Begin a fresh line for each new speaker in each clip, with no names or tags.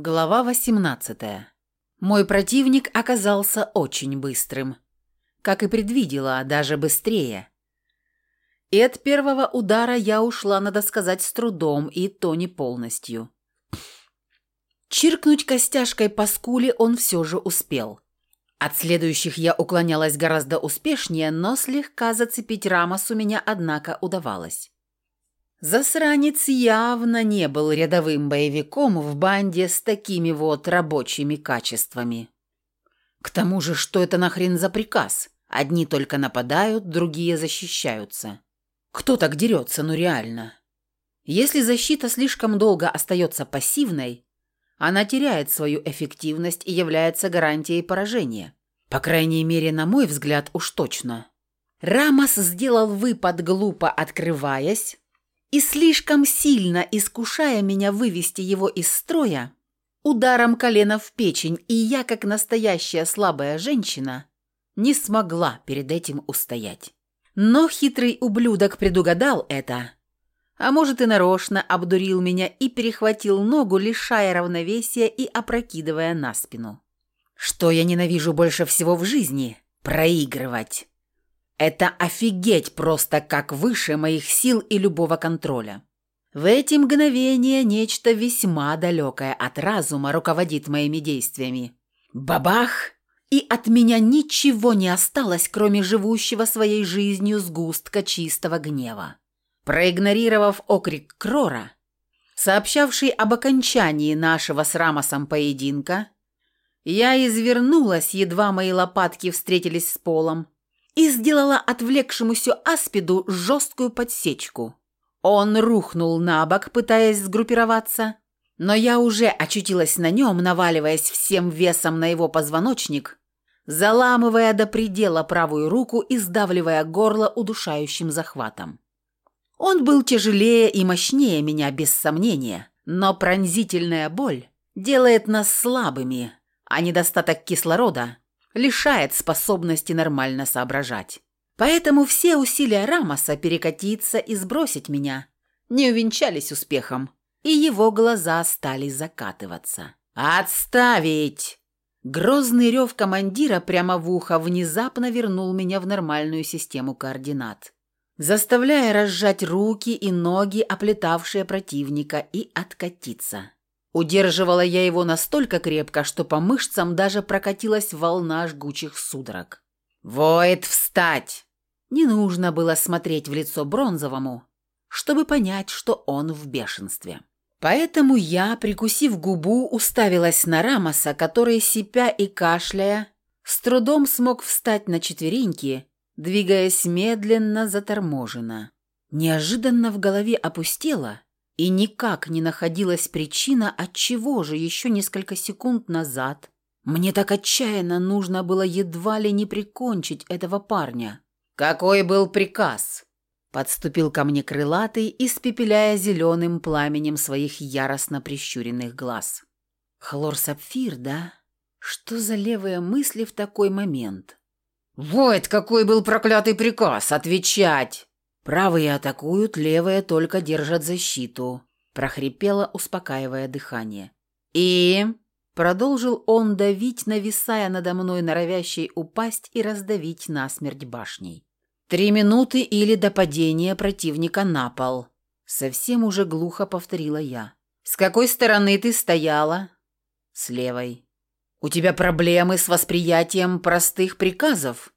Глава 18. Мой противник оказался очень быстрым. Как и предвидела, даже быстрее. И от первого удара я ушла, надо сказать, с трудом, и то не полностью. Чиркнуть костяшкой по скуле он все же успел. От следующих я уклонялась гораздо успешнее, но слегка зацепить Рамос у меня, однако, удавалось. Засранец явно не был рядовым боевиком в банде с такими вот рабочими качествами. К тому же, что это нахрен за приказ? Одни только нападают, другие защищаются. Кто так дерется, ну реально? Если защита слишком долго остается пассивной, она теряет свою эффективность и является гарантией поражения. По крайней мере, на мой взгляд, уж точно. Рамос сделал выпад глупо открываясь, и слишком сильно искушая меня вывести его из строя, ударом колена в печень, и я, как настоящая слабая женщина, не смогла перед этим устоять. Но хитрый ублюдок предугадал это, а может и нарочно обдурил меня и перехватил ногу, лишая равновесия и опрокидывая на спину. Что я ненавижу больше всего в жизни? Проигрывать. Это офигеть просто как выше моих сил и любого контроля. В эти мгновения нечто весьма далекое от разума руководит моими действиями. Бабах! И от меня ничего не осталось, кроме живущего своей жизнью сгустка чистого гнева. Проигнорировав окрик Крора, сообщавший об окончании нашего с Рамосом поединка, я извернулась, едва мои лопатки встретились с полом, и сделала отвлекшемуся аспиду жесткую подсечку. Он рухнул на бок, пытаясь сгруппироваться, но я уже очутилась на нем, наваливаясь всем весом на его позвоночник, заламывая до предела правую руку и сдавливая горло удушающим захватом. Он был тяжелее и мощнее меня, без сомнения, но пронзительная боль делает нас слабыми, а недостаток кислорода лишает способности нормально соображать. Поэтому все усилия Рамоса перекатиться и сбросить меня не увенчались успехом, и его глаза стали закатываться. «Отставить!» Грозный рев командира прямо в ухо внезапно вернул меня в нормальную систему координат, заставляя разжать руки и ноги, оплетавшие противника, и откатиться. Удерживала я его настолько крепко, что по мышцам даже прокатилась волна жгучих судорог. «Воет, встать!» Не нужно было смотреть в лицо Бронзовому, чтобы понять, что он в бешенстве. Поэтому я, прикусив губу, уставилась на Рамоса, который, сипя и кашляя, с трудом смог встать на четвереньки, двигаясь медленно, заторможенно. Неожиданно в голове опустело, и никак не находилась причина, отчего же еще несколько секунд назад мне так отчаянно нужно было едва ли не прикончить этого парня. «Какой был приказ?» Подступил ко мне крылатый, испепеляя зеленым пламенем своих яростно прищуренных глаз. «Хлор-сапфир, да? Что за левые мысли в такой момент?» «Вот какой был проклятый приказ! Отвечать!» Правые атакуют, левые только держат защиту», – прохрипело, успокаивая дыхание. «И...» – продолжил он давить, нависая надо мной, норовящей упасть и раздавить насмерть башней. «Три минуты или до падения противника на пол», – совсем уже глухо повторила я. «С какой стороны ты стояла?» «С левой». «У тебя проблемы с восприятием простых приказов?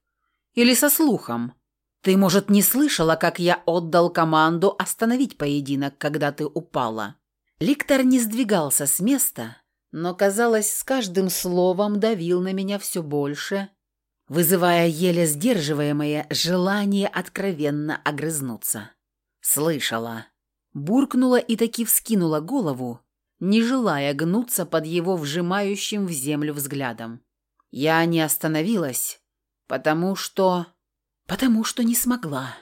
Или со слухом?» Ты, может, не слышала, как я отдал команду остановить поединок, когда ты упала?» Ликтор не сдвигался с места, но, казалось, с каждым словом давил на меня все больше, вызывая еле сдерживаемое желание откровенно огрызнуться. «Слышала». Буркнула и таки вскинула голову, не желая гнуться под его вжимающим в землю взглядом. Я не остановилась, потому что... Потому что не смогла.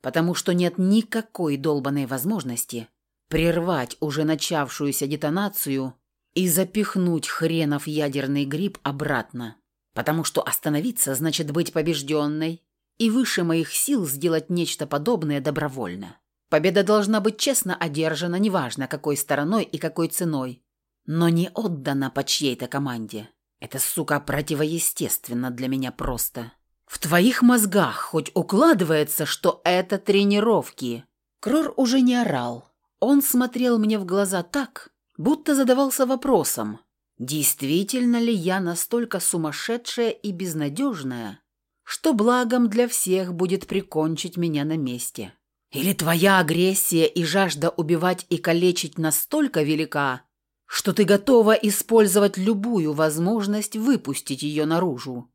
Потому что нет никакой долбанной возможности прервать уже начавшуюся детонацию и запихнуть хренов ядерный гриб обратно. Потому что остановиться значит быть побежденной и выше моих сил сделать нечто подобное добровольно. Победа должна быть честно одержана, неважно какой стороной и какой ценой. но не отдана по чьей-то команде. Это, сука, противоестественно для меня просто. В твоих мозгах хоть укладывается, что это тренировки. Крор уже не орал. Он смотрел мне в глаза так, будто задавался вопросом, действительно ли я настолько сумасшедшая и безнадежная, что благом для всех будет прикончить меня на месте. Или твоя агрессия и жажда убивать и калечить настолько велика, что ты готова использовать любую возможность выпустить ее наружу.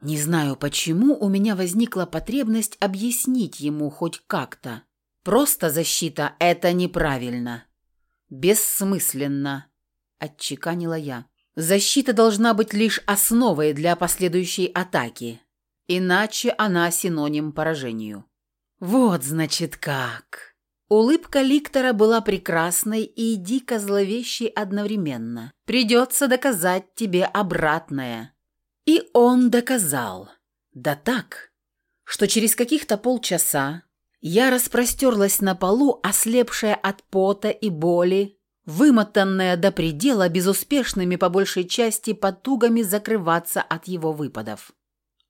Не знаю, почему у меня возникла потребность объяснить ему хоть как-то. Просто защита – это неправильно. Бессмысленно, отчеканила я. Защита должна быть лишь основой для последующей атаки, иначе она синоним поражению. Вот, значит, как. Улыбка Ликтора была прекрасной и дико зловещей одновременно. «Придется доказать тебе обратное». Он доказал. Да так, что через каких-то полчаса я распростерлась на полу, ослепшая от пота и боли, вымотанная до предела безуспешными по большей части потугами закрываться от его выпадов.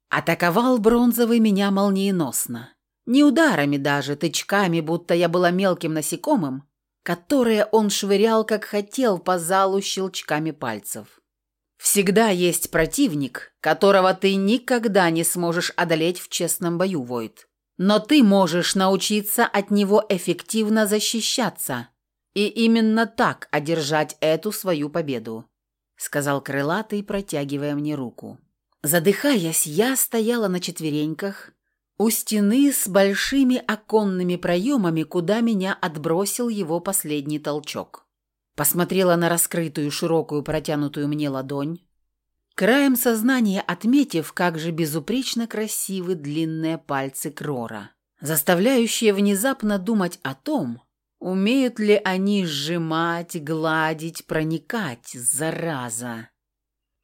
Атаковал бронзовый меня молниеносно. Не ударами даже, тычками, будто я была мелким насекомым, которые он швырял, как хотел, по залу щелчками пальцев. Всегда есть противник, которого ты никогда не сможешь одолеть в честном бою, Войт. Но ты можешь научиться от него эффективно защищаться и именно так одержать эту свою победу», — сказал крылатый, протягивая мне руку. Задыхаясь, я стояла на четвереньках, у стены с большими оконными проемами, куда меня отбросил его последний толчок. Посмотрела на раскрытую широкую протянутую мне ладонь, краем сознания отметив, как же безупречно красивы длинные пальцы Крора, заставляющие внезапно думать о том, умеют ли они сжимать, гладить, проникать, зараза.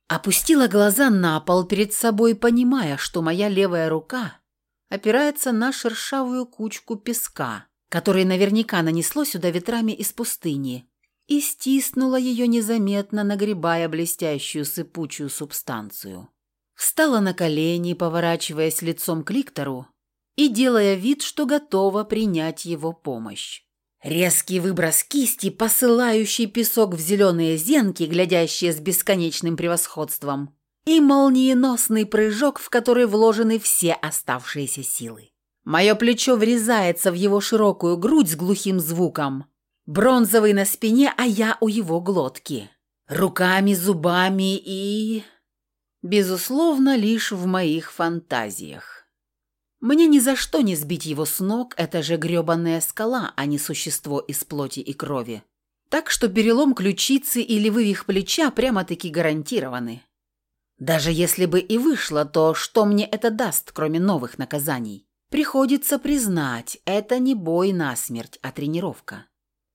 Опустила глаза на пол перед собой, понимая, что моя левая рука — опирается на шершавую кучку песка, который наверняка нанесло сюда ветрами из пустыни, и стиснула ее незаметно, нагребая блестящую сыпучую субстанцию. Встала на колени, поворачиваясь лицом к ликтору и делая вид, что готова принять его помощь. Резкий выброс кисти, посылающий песок в зеленые зенки, глядящие с бесконечным превосходством, и молниеносный прыжок, в который вложены все оставшиеся силы. Мое плечо врезается в его широкую грудь с глухим звуком. Бронзовый на спине, а я у его глотки. Руками, зубами и... Безусловно, лишь в моих фантазиях. Мне ни за что не сбить его с ног, это же грёбаная скала, а не существо из плоти и крови. Так что перелом ключицы или вывих плеча прямо-таки гарантированы. Даже если бы и вышло, то что мне это даст, кроме новых наказаний? Приходится признать, это не бой насмерть, а тренировка.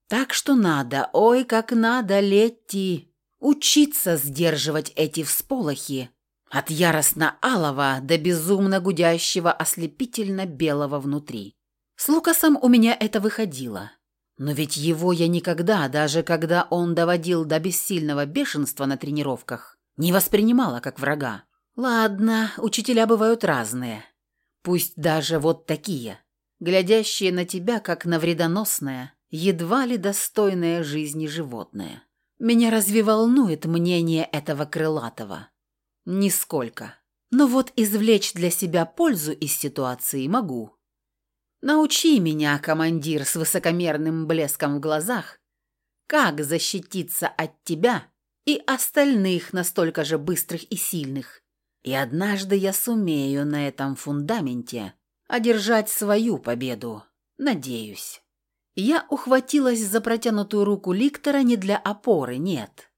Так что надо, ой, как надо, Летти, учиться сдерживать эти всполохи. От яростно-алого до безумно гудящего ослепительно-белого внутри. С Лукасом у меня это выходило. Но ведь его я никогда, даже когда он доводил до бессильного бешенства на тренировках, не воспринимала как врага. Ладно, учителя бывают разные. Пусть даже вот такие, глядящие на тебя, как на вредоносное, едва ли достойное жизни животное. Меня разве волнует мнение этого крылатого? Нисколько. Но вот извлечь для себя пользу из ситуации могу. Научи меня, командир с высокомерным блеском в глазах, как защититься от тебя и остальных настолько же быстрых и сильных. И однажды я сумею на этом фундаменте одержать свою победу. Надеюсь. Я ухватилась за протянутую руку Ликтора не для опоры, нет.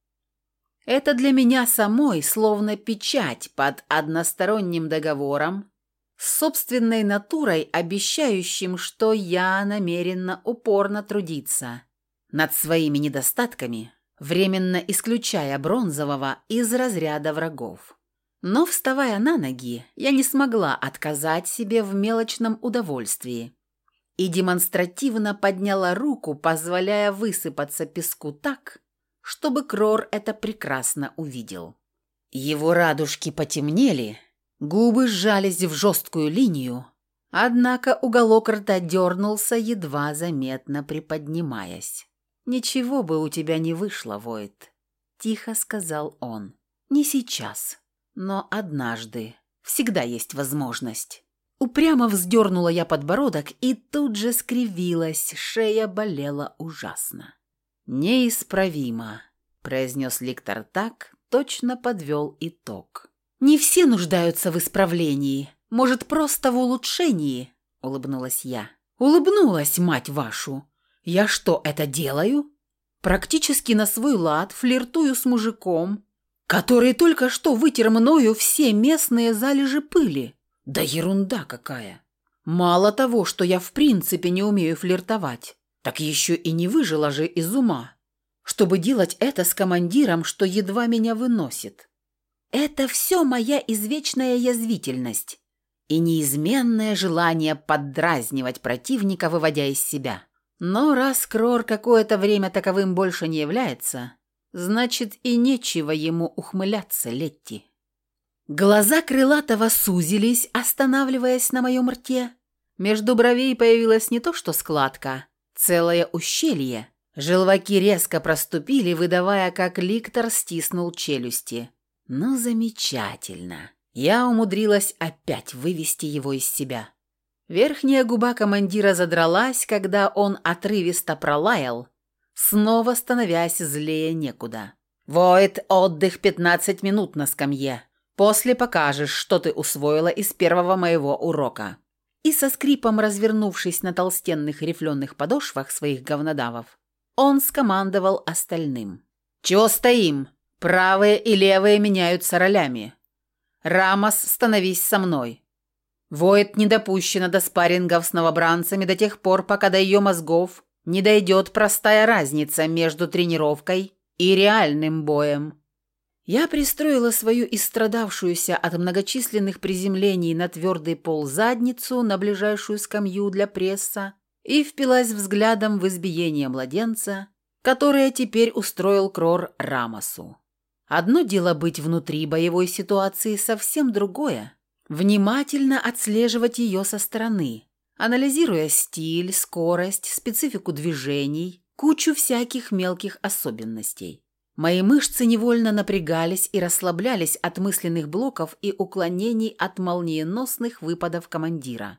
Это для меня самой словно печать под односторонним договором с собственной натурой, обещающим, что я намерена упорно трудиться над своими недостатками, временно исключая Бронзового из разряда врагов. Но, вставая на ноги, я не смогла отказать себе в мелочном удовольствии и демонстративно подняла руку, позволяя высыпаться песку так, чтобы Крор это прекрасно увидел. Его радужки потемнели, губы сжались в жесткую линию, однако уголок рта дернулся, едва заметно приподнимаясь. «Ничего бы у тебя не вышло, Войт», — тихо сказал он. «Не сейчас, но однажды. Всегда есть возможность». Упрямо вздернула я подбородок и тут же скривилась, шея болела ужасно. «Неисправимо», — произнес ликтор так, точно подвел итог. «Не все нуждаются в исправлении. Может, просто в улучшении?» — улыбнулась я. «Улыбнулась, мать вашу! Я что, это делаю? Практически на свой лад флиртую с мужиком, который только что вытер мною все местные залежи пыли. Да ерунда какая! Мало того, что я в принципе не умею флиртовать, так еще и не выжила же из ума, чтобы делать это с командиром, что едва меня выносит. Это все моя извечная язвительность и неизменное желание поддразнивать противника, выводя из себя. Но раз Крор какое-то время таковым больше не является, значит и нечего ему ухмыляться, Летти. Глаза крылатого сузились, останавливаясь на моем рте. Между бровей появилась не то что складка, целое ущелье. Желваки резко проступили, выдавая, как ликтор стиснул челюсти. Ну, замечательно. Я умудрилась опять вывести его из себя. Верхняя губа командира задралась, когда он отрывисто пролаял, снова становясь злее некуда. «Войд, отдых пятнадцать минут на скамье. После покажешь, что ты усвоила из первого моего урока». И со скрипом развернувшись на толстенных рифленых подошвах своих говнодавов, он скомандовал остальным. «Чего стоим? Правые и левые меняются ролями. Рамос, становись со мной. Воет не допущена до спаррингов с новобранцами до тех пор, пока до ее мозгов не дойдет простая разница между тренировкой и реальным боем. Я пристроила свою истрадавшуюся от многочисленных приземлений на твердый пол задницу на ближайшую скамью для пресса и впилась взглядом в избиение младенца, которое теперь устроил Крор Рамосу. Одно дело быть внутри боевой ситуации, совсем другое Внимательно отслеживать ее со стороны, анализируя стиль, скорость, специфику движений, кучу всяких мелких особенностей. Мои мышцы невольно напрягались и расслаблялись от мысленных блоков и уклонений от молниеносных выпадов командира.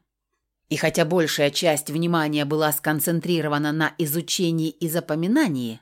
И хотя большая часть внимания была сконцентрирована на изучении и запоминании,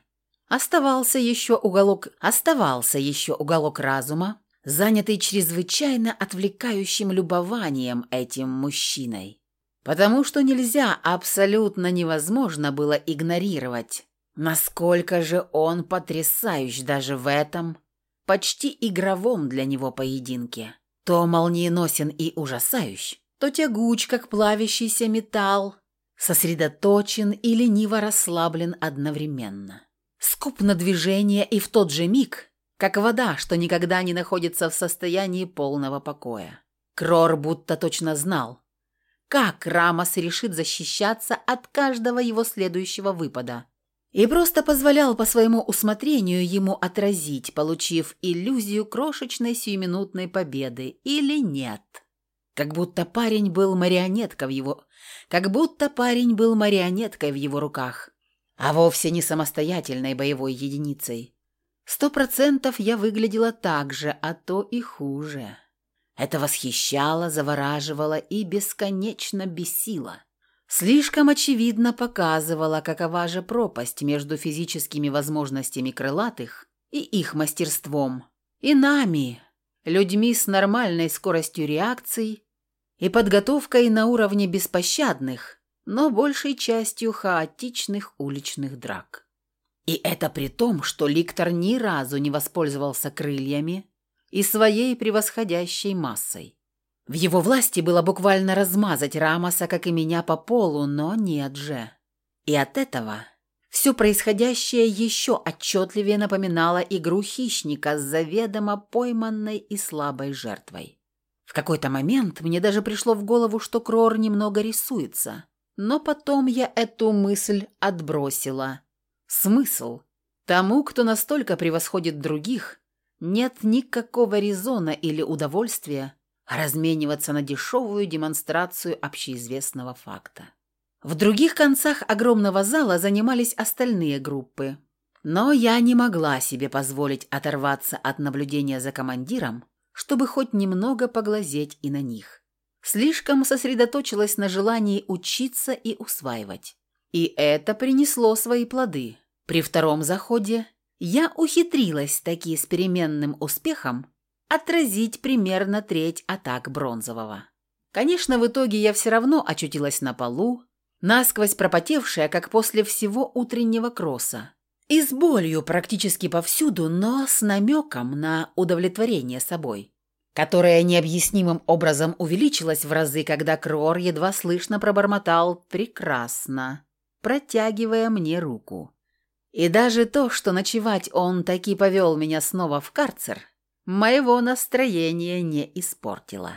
оставался еще уголок, оставался еще уголок разума, занятый чрезвычайно отвлекающим любованием этим мужчиной. Потому что нельзя, абсолютно невозможно было игнорировать, насколько же он потрясающий даже в этом, почти игровом для него поединке. То молниеносен и ужасающий, то тягуч, как плавящийся металл, сосредоточен и лениво расслаблен одновременно. Скуп на движение и в тот же миг как вода, что никогда не находится в состоянии полного покоя. Крор будто точно знал, как Рамос решит защищаться от каждого его следующего выпада. И просто позволял по своему усмотрению ему отразить, получив иллюзию крошечной сиюминутной победы или нет. Как будто парень был марионетка в его... Как будто парень был марионеткой в его руках, а вовсе не самостоятельной боевой единицей. Сто процентов я выглядела так же, а то и хуже. Это восхищало, завораживало и бесконечно бесило. Слишком очевидно показывало, какова же пропасть между физическими возможностями крылатых и их мастерством, и нами, людьми с нормальной скоростью реакций и подготовкой на уровне беспощадных, но большей частью хаотичных уличных драк. И это при том, что Ликтор ни разу не воспользовался крыльями и своей превосходящей массой. В его власти было буквально размазать Рамоса, как и меня, по полу, но нет же. И от этого все происходящее еще отчетливее напоминало игру хищника с заведомо пойманной и слабой жертвой. В какой-то момент мне даже пришло в голову, что Крор немного рисуется, но потом я эту мысль отбросила – Смысл? Тому, кто настолько превосходит других, нет никакого резона или удовольствия размениваться на дешевую демонстрацию общеизвестного факта. В других концах огромного зала занимались остальные группы, но я не могла себе позволить оторваться от наблюдения за командиром, чтобы хоть немного поглазеть и на них. Слишком сосредоточилась на желании учиться и усваивать. И это принесло свои плоды. При втором заходе я ухитрилась таки с переменным успехом отразить примерно треть атак Бронзового. Конечно, в итоге я все равно очутилась на полу, насквозь пропотевшая, как после всего утреннего кросса, и с болью практически повсюду, но с намеком на удовлетворение собой, которое необъяснимым образом увеличилось в разы, когда Крор едва слышно пробормотал «прекрасно», протягивая мне руку. И даже то, что ночевать он таки повел меня снова в карцер, моего настроения не испортило.